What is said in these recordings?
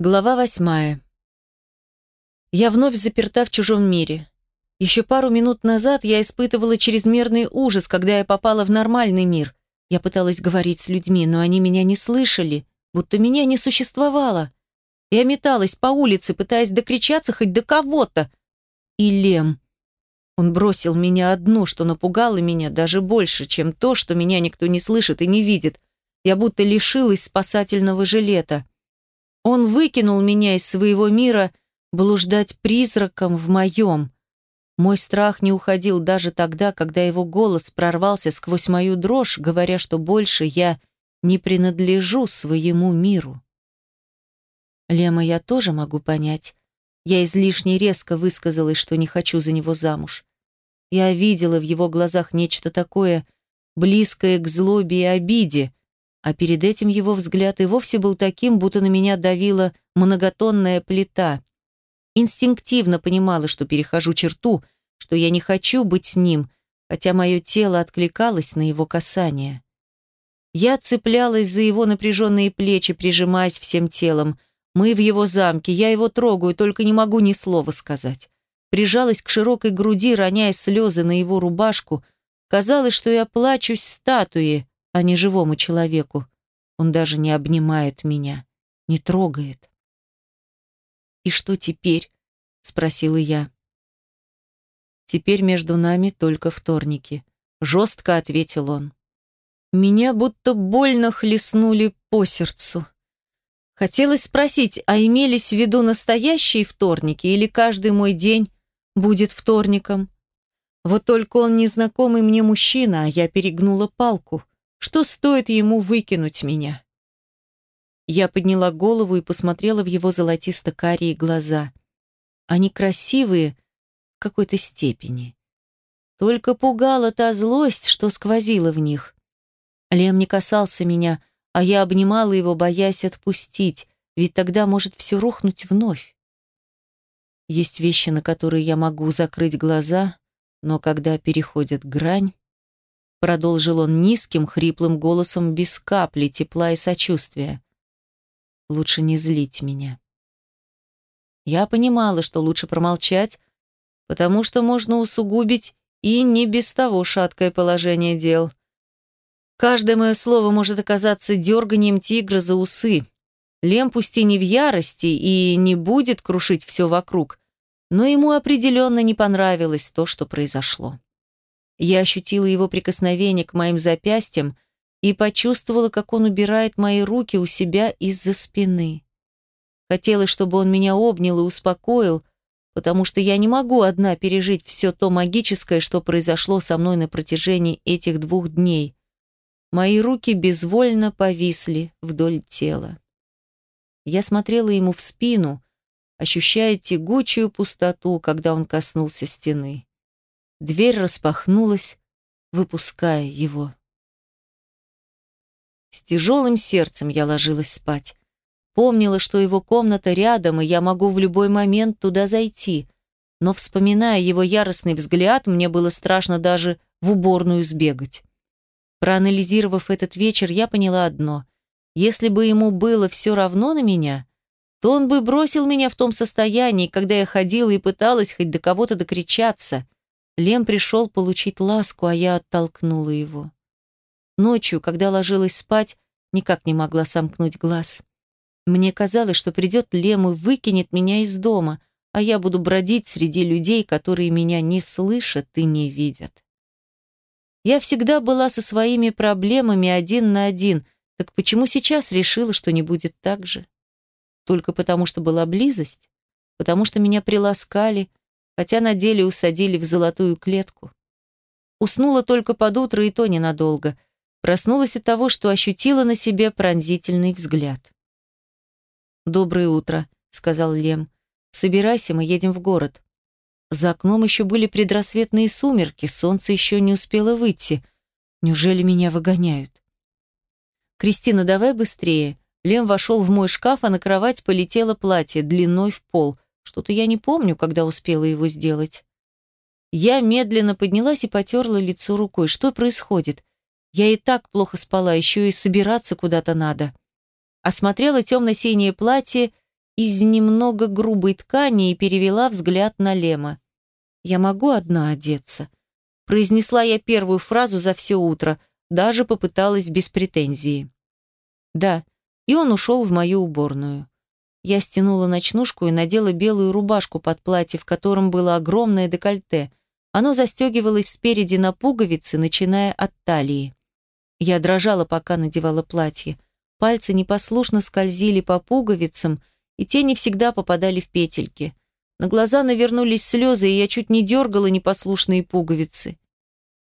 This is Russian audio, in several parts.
Глава восьмая. Я вновь заперта в чужом мире. Еще пару минут назад я испытывала чрезмерный ужас, когда я попала в нормальный мир. Я пыталась говорить с людьми, но они меня не слышали, будто меня не существовало. Я металась по улице, пытаясь докричаться хоть до кого-то. И Лем. Он бросил меня одну, что напугало меня даже больше, чем то, что меня никто не слышит и не видит. Я будто лишилась спасательного жилета. Он выкинул меня из своего мира блуждать призраком в моем. Мой страх не уходил даже тогда, когда его голос прорвался сквозь мою дрожь, говоря, что больше я не принадлежу своему миру. Лема я тоже могу понять. Я излишне резко высказалась, что не хочу за него замуж. Я видела в его глазах нечто такое, близкое к злобе и обиде, а перед этим его взгляд и вовсе был таким, будто на меня давила многотонная плита. Инстинктивно понимала, что перехожу черту, что я не хочу быть с ним, хотя мое тело откликалось на его касание. Я цеплялась за его напряженные плечи, прижимаясь всем телом. Мы в его замке, я его трогаю, только не могу ни слова сказать. Прижалась к широкой груди, роняя слезы на его рубашку. Казалось, что я плачусь статуе, а не живому человеку. Он даже не обнимает меня, не трогает. «И что теперь?» — спросила я. «Теперь между нами только вторники», — жестко ответил он. Меня будто больно хлестнули по сердцу. Хотелось спросить, а имелись в виду настоящие вторники или каждый мой день будет вторником? Вот только он незнакомый мне мужчина, а я перегнула палку. Что стоит ему выкинуть меня? Я подняла голову и посмотрела в его золотисто-карие глаза. Они красивые в какой-то степени. Только пугала та злость, что сквозила в них. Лем не касался меня, а я обнимала его, боясь отпустить, ведь тогда может все рухнуть вновь. Есть вещи, на которые я могу закрыть глаза, но когда переходят грань, Продолжил он низким, хриплым голосом, без капли тепла и сочувствия. Лучше не злить меня. Я понимала, что лучше промолчать, потому что можно усугубить и не без того шаткое положение дел. Каждое мое слово может оказаться дерганием тигра за усы. Лем пусть и не в ярости и не будет крушить все вокруг, но ему определенно не понравилось то, что произошло. Я ощутила его прикосновение к моим запястьям и почувствовала, как он убирает мои руки у себя из-за спины. Хотелось, чтобы он меня обнял и успокоил, потому что я не могу одна пережить все то магическое, что произошло со мной на протяжении этих двух дней. Мои руки безвольно повисли вдоль тела. Я смотрела ему в спину, ощущая тягучую пустоту, когда он коснулся стены. Дверь распахнулась, выпуская его. С тяжелым сердцем я ложилась спать. Помнила, что его комната рядом, и я могу в любой момент туда зайти. Но, вспоминая его яростный взгляд, мне было страшно даже в уборную сбегать. Проанализировав этот вечер, я поняла одно. Если бы ему было все равно на меня, то он бы бросил меня в том состоянии, когда я ходила и пыталась хоть до кого-то докричаться – Лем пришел получить ласку, а я оттолкнула его. Ночью, когда ложилась спать, никак не могла сомкнуть глаз. Мне казалось, что придет Лем и выкинет меня из дома, а я буду бродить среди людей, которые меня не слышат и не видят. Я всегда была со своими проблемами один на один, так почему сейчас решила, что не будет так же? Только потому, что была близость? Потому что меня приласкали, хотя на деле усадили в золотую клетку. Уснула только под утро и то ненадолго. Проснулась от того, что ощутила на себе пронзительный взгляд. «Доброе утро», — сказал Лем. «Собирайся, мы едем в город». За окном еще были предрассветные сумерки, солнце еще не успело выйти. Неужели меня выгоняют? «Кристина, давай быстрее». Лем вошел в мой шкаф, а на кровать полетело платье длиной в пол — что-то я не помню, когда успела его сделать. Я медленно поднялась и потерла лицо рукой. Что происходит? Я и так плохо спала, еще и собираться куда-то надо. Осмотрела темно-синее платье из немного грубой ткани и перевела взгляд на Лема. «Я могу одна одеться?» Произнесла я первую фразу за все утро, даже попыталась без претензии. «Да», и он ушел в мою уборную. Я стянула ночнушку и надела белую рубашку под платье, в котором было огромное декольте. Оно застегивалось спереди на пуговицы, начиная от талии. Я дрожала, пока надевала платье. Пальцы непослушно скользили по пуговицам, и те не всегда попадали в петельки. На глаза навернулись слезы, и я чуть не дергала непослушные пуговицы.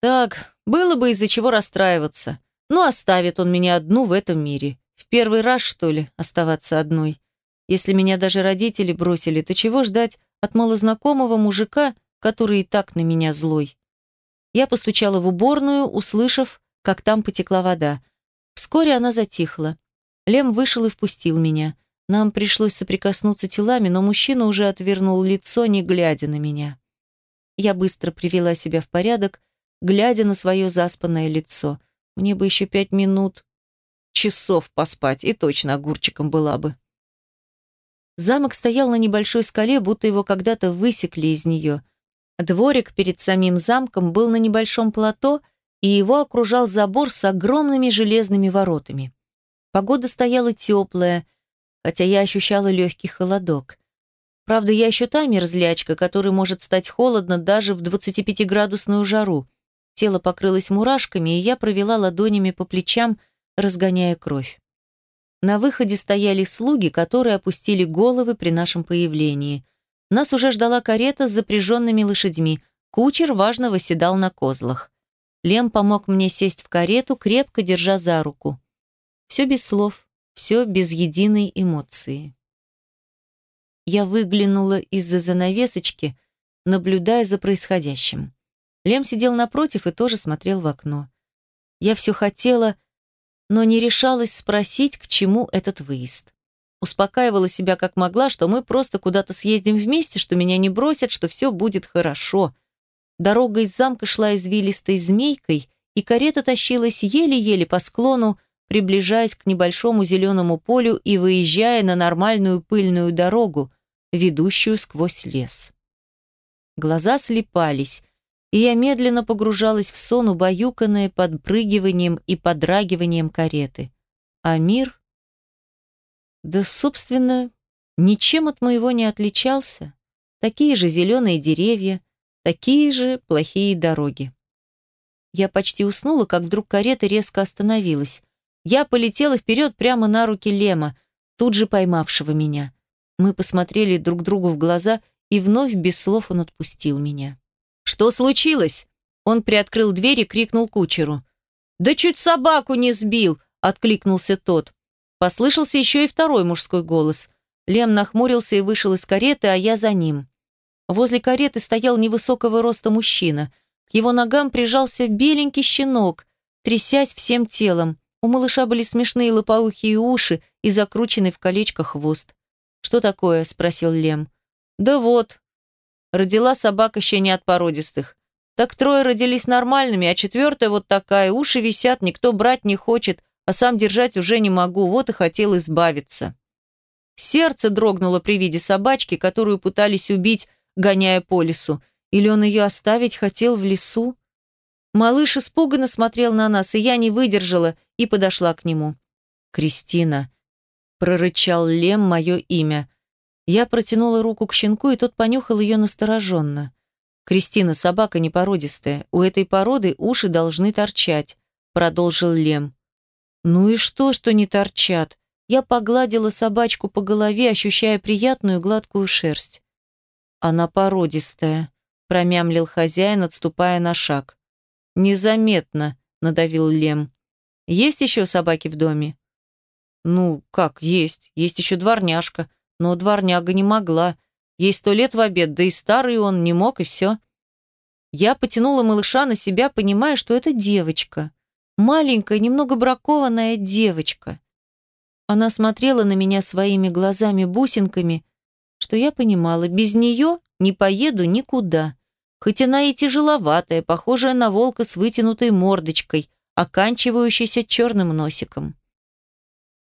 Так, было бы из-за чего расстраиваться. Ну, оставит он меня одну в этом мире. В первый раз, что ли, оставаться одной. Если меня даже родители бросили, то чего ждать от малознакомого мужика, который и так на меня злой? Я постучала в уборную, услышав, как там потекла вода. Вскоре она затихла. Лем вышел и впустил меня. Нам пришлось соприкоснуться телами, но мужчина уже отвернул лицо, не глядя на меня. Я быстро привела себя в порядок, глядя на свое заспанное лицо. Мне бы еще пять минут, часов поспать, и точно огурчиком была бы. Замок стоял на небольшой скале, будто его когда-то высекли из нее. Дворик перед самим замком был на небольшом плато, и его окружал забор с огромными железными воротами. Погода стояла теплая, хотя я ощущала легкий холодок. Правда, я еще та мерзлячка, которой может стать холодно даже в 25-градусную жару. Тело покрылось мурашками, и я провела ладонями по плечам, разгоняя кровь. На выходе стояли слуги, которые опустили головы при нашем появлении. Нас уже ждала карета с запряженными лошадьми. Кучер важно восседал на козлах. Лем помог мне сесть в карету, крепко держа за руку. Все без слов, все без единой эмоции. Я выглянула из-за занавесочки, наблюдая за происходящим. Лем сидел напротив и тоже смотрел в окно. Я все хотела но не решалась спросить, к чему этот выезд. Успокаивала себя как могла, что мы просто куда-то съездим вместе, что меня не бросят, что все будет хорошо. Дорога из замка шла извилистой змейкой, и карета тащилась еле-еле по склону, приближаясь к небольшому зеленому полю и выезжая на нормальную пыльную дорогу, ведущую сквозь лес. Глаза слепались, и я медленно погружалась в сон, убаюканная подпрыгиванием и подрагиванием кареты. А мир? Да, собственно, ничем от моего не отличался. Такие же зеленые деревья, такие же плохие дороги. Я почти уснула, как вдруг карета резко остановилась. Я полетела вперед прямо на руки Лема, тут же поймавшего меня. Мы посмотрели друг другу в глаза, и вновь без слов он отпустил меня. «Что случилось?» Он приоткрыл дверь и крикнул кучеру. «Да чуть собаку не сбил!» – откликнулся тот. Послышался еще и второй мужской голос. Лем нахмурился и вышел из кареты, а я за ним. Возле кареты стоял невысокого роста мужчина. К его ногам прижался беленький щенок, трясясь всем телом. У малыша были смешные лопоухие уши и закрученный в колечко хвост. «Что такое?» – спросил Лем. «Да вот», Родила собака еще не от породистых. Так трое родились нормальными, а четвертая вот такая, уши висят, никто брать не хочет, а сам держать уже не могу, вот и хотел избавиться. Сердце дрогнуло при виде собачки, которую пытались убить, гоняя по лесу. Или он ее оставить хотел в лесу? Малыш испуганно смотрел на нас, и я не выдержала и подошла к нему. «Кристина», — прорычал Лем мое имя, я протянула руку к щенку, и тот понюхал ее настороженно. «Кристина, собака непородистая. У этой породы уши должны торчать», — продолжил Лем. «Ну и что, что не торчат?» Я погладила собачку по голове, ощущая приятную гладкую шерсть. «Она породистая», — промямлил хозяин, отступая на шаг. «Незаметно», — надавил Лем. «Есть еще собаки в доме?» «Ну, как есть? Есть еще дворняжка но дворняга не могла. Ей сто лет в обед, да и старый он не мог, и все. Я потянула малыша на себя, понимая, что это девочка. Маленькая, немного бракованная девочка. Она смотрела на меня своими глазами-бусинками, что я понимала, без нее не поеду никуда. Хоть она и тяжеловатая, похожая на волка с вытянутой мордочкой, оканчивающейся черным носиком.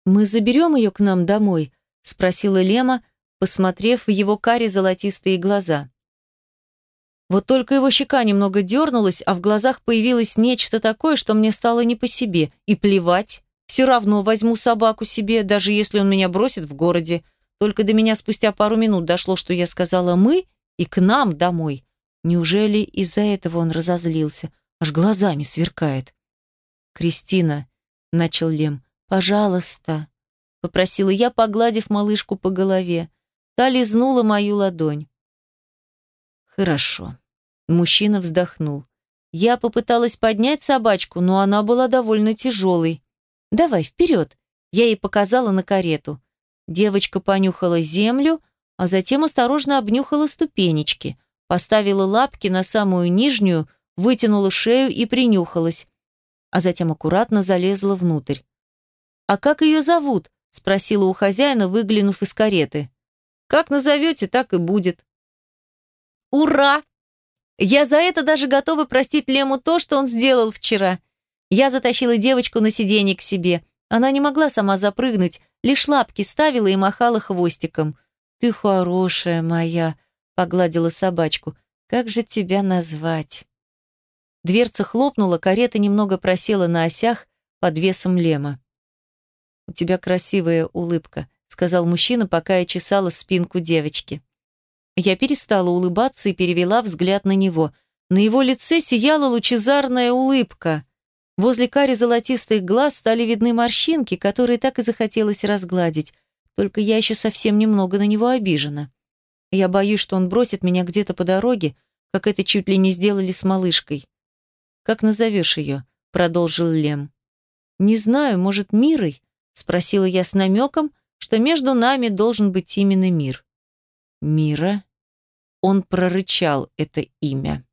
«Мы заберем ее к нам домой?» Спросила Лема, посмотрев в его каре золотистые глаза. Вот только его щека немного дернулась, а в глазах появилось нечто такое, что мне стало не по себе. И плевать, все равно возьму собаку себе, даже если он меня бросит в городе. Только до меня спустя пару минут дошло, что я сказала «мы» и «к нам домой». Неужели из-за этого он разозлился? Аж глазами сверкает. «Кристина», — начал Лем, — «пожалуйста», — попросила я, погладив малышку по голове. Та лизнула мою ладонь. «Хорошо». Мужчина вздохнул. Я попыталась поднять собачку, но она была довольно тяжелой. «Давай, вперед!» Я ей показала на карету. Девочка понюхала землю, а затем осторожно обнюхала ступенечки, поставила лапки на самую нижнюю, вытянула шею и принюхалась, а затем аккуратно залезла внутрь. «А как ее зовут?» – спросила у хозяина, выглянув из кареты. «Как назовете, так и будет», Ура! Я за это даже готова простить Лему то, что он сделал вчера. Я затащила девочку на сиденье к себе. Она не могла сама запрыгнуть, лишь лапки ставила и махала хвостиком. «Ты хорошая моя», — погладила собачку. «Как же тебя назвать?» Дверца хлопнула, карета немного просела на осях под весом Лема. «У тебя красивая улыбка», — сказал мужчина, пока я чесала спинку девочки. Я перестала улыбаться и перевела взгляд на него. На его лице сияла лучезарная улыбка. Возле кари золотистых глаз стали видны морщинки, которые так и захотелось разгладить. Только я еще совсем немного на него обижена. Я боюсь, что он бросит меня где-то по дороге, как это чуть ли не сделали с малышкой. «Как назовешь ее?» — продолжил Лем. «Не знаю, может, Мирой?» — спросила я с намеком, что между нами должен быть именно мир. «Мира?» Он прорычал это имя.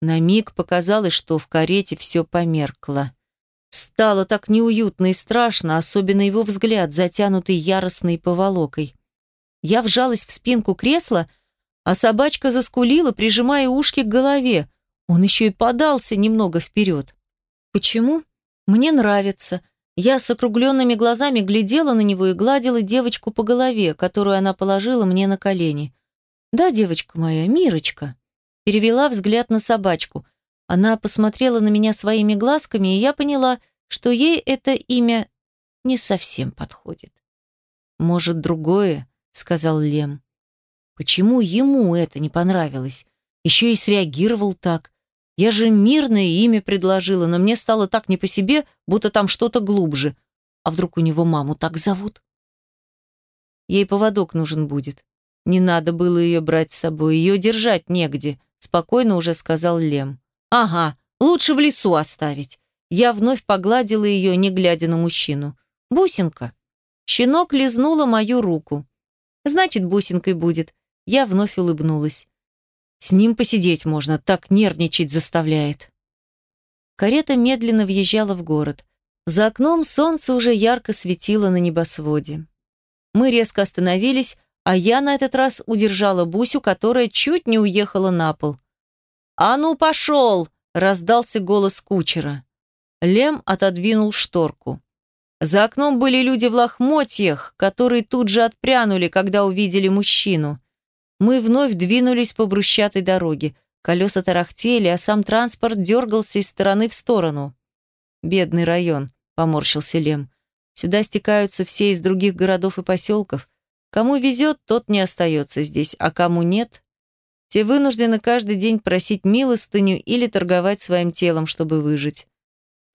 На миг показалось, что в карете все померкло. Стало так неуютно и страшно, особенно его взгляд, затянутый яростной поволокой. Я вжалась в спинку кресла, а собачка заскулила, прижимая ушки к голове. Он еще и подался немного вперед. Почему? Мне нравится. Я с округленными глазами глядела на него и гладила девочку по голове, которую она положила мне на колени. «Да, девочка моя, Мирочка». Перевела взгляд на собачку. Она посмотрела на меня своими глазками, и я поняла, что ей это имя не совсем подходит. «Может, другое?» — сказал Лем. «Почему ему это не понравилось? Еще и среагировал так. Я же мирное имя предложила, но мне стало так не по себе, будто там что-то глубже. А вдруг у него маму так зовут?» Ей поводок нужен будет. Не надо было ее брать с собой, ее держать негде, спокойно уже сказал Лем. Ага, лучше в лесу оставить. Я вновь погладила ее, не глядя на мужчину. Бусинка. Щенок лизнула мою руку. Значит, бусинкой будет. Я вновь улыбнулась. С ним посидеть можно, так нервничать заставляет. Карета медленно въезжала в город. За окном солнце уже ярко светило на небосводе. Мы резко остановились, а я на этот раз удержала Бусю, которая чуть не уехала на пол. «А ну, пошел!» – раздался голос кучера. Лем отодвинул шторку. За окном были люди в лохмотьях, которые тут же отпрянули, когда увидели мужчину. Мы вновь двинулись по брусчатой дороге. Колеса тарахтели, а сам транспорт дергался из стороны в сторону. «Бедный район», – поморщился Лем. «Сюда стекаются все из других городов и поселков. Кому везет, тот не остается здесь, а кому нет, те вынуждены каждый день просить милостыню или торговать своим телом, чтобы выжить.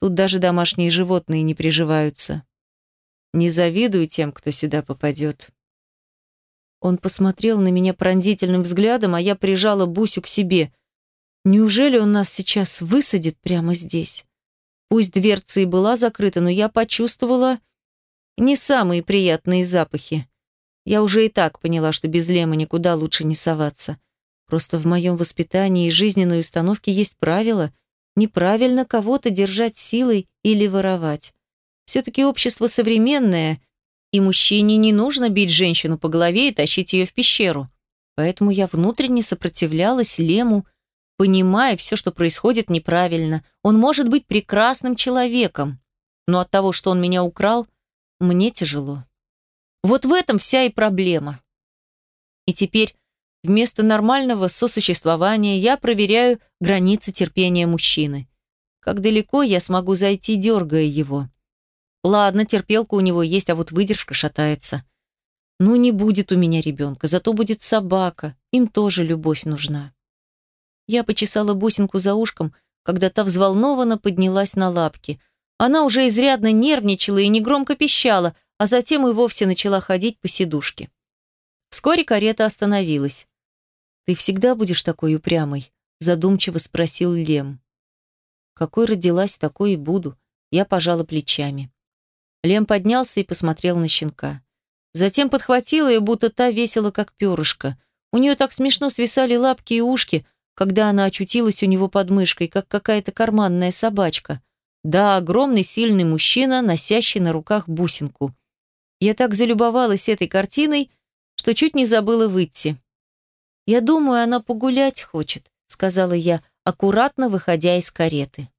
Тут даже домашние животные не приживаются. Не завидую тем, кто сюда попадет. Он посмотрел на меня пронзительным взглядом, а я прижала Бусю к себе. Неужели он нас сейчас высадит прямо здесь? Пусть дверца и была закрыта, но я почувствовала не самые приятные запахи. Я уже и так поняла, что без Лема никуда лучше не соваться. Просто в моем воспитании и жизненной установке есть правило неправильно кого-то держать силой или воровать. Все-таки общество современное, и мужчине не нужно бить женщину по голове и тащить ее в пещеру. Поэтому я внутренне сопротивлялась Лему, понимая, все, что происходит, неправильно. Он может быть прекрасным человеком, но от того, что он меня украл, мне тяжело. Вот в этом вся и проблема. И теперь вместо нормального сосуществования я проверяю границы терпения мужчины. Как далеко я смогу зайти, дергая его. Ладно, терпелка у него есть, а вот выдержка шатается. Ну, не будет у меня ребенка, зато будет собака. Им тоже любовь нужна. Я почесала бусинку за ушком, когда та взволнованно поднялась на лапки. Она уже изрядно нервничала и негромко пищала, а затем и вовсе начала ходить по сидушке. Вскоре карета остановилась. «Ты всегда будешь такой упрямой?» – задумчиво спросил Лем. «Какой родилась, такой и буду», – я пожала плечами. Лем поднялся и посмотрел на щенка. Затем подхватил ее, будто та весила, как перышко. У нее так смешно свисали лапки и ушки, когда она очутилась у него под мышкой, как какая-то карманная собачка. Да, огромный сильный мужчина, носящий на руках бусинку. Я так залюбовалась этой картиной, что чуть не забыла выйти. «Я думаю, она погулять хочет», — сказала я, аккуратно выходя из кареты.